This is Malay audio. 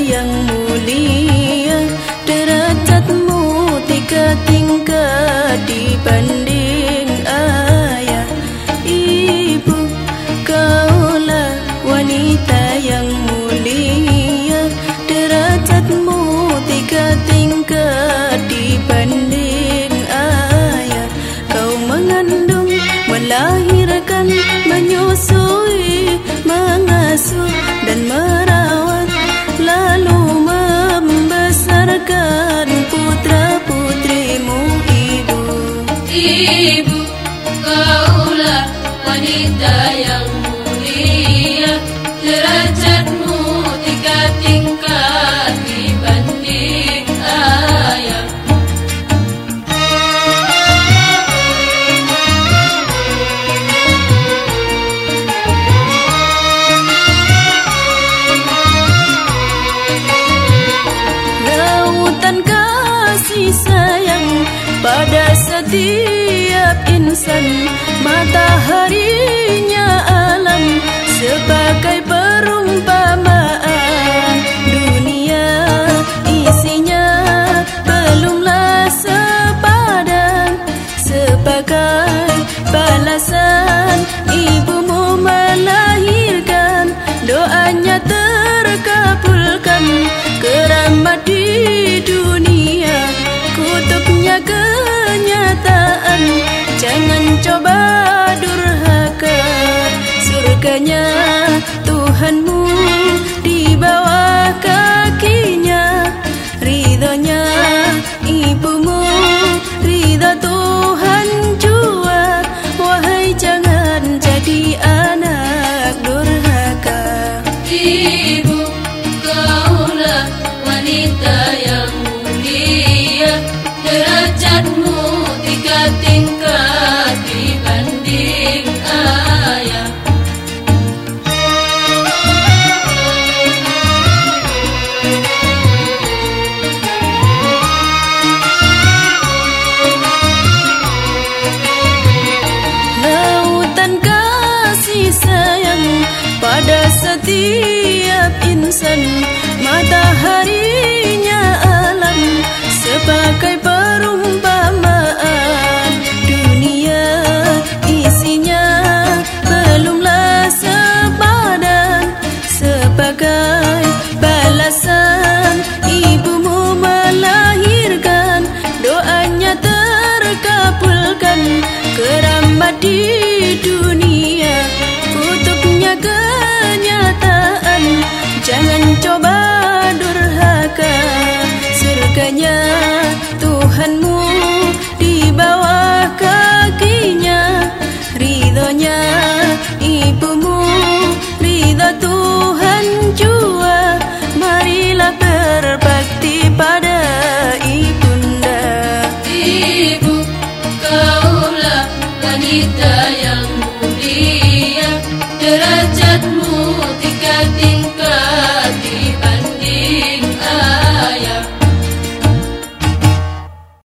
yang mulia. Derajatmu tiga tingkat dibanding ayah. Ibu kaulah wanita yang mulia. Derajatmu tiga tingkat dibanding ayah. Kau mengandung, melahirkan, menyusui, mengasuh dan mengasuh ti. datang pada setiap insan matahari. adanya Tuhanmu mataharinya alam sebagai perumpamaan. Dunia isinya belumlah sepadan sebagai balasan. Ibumu melahirkan doanya terkabulkan. Keramat di dunia kita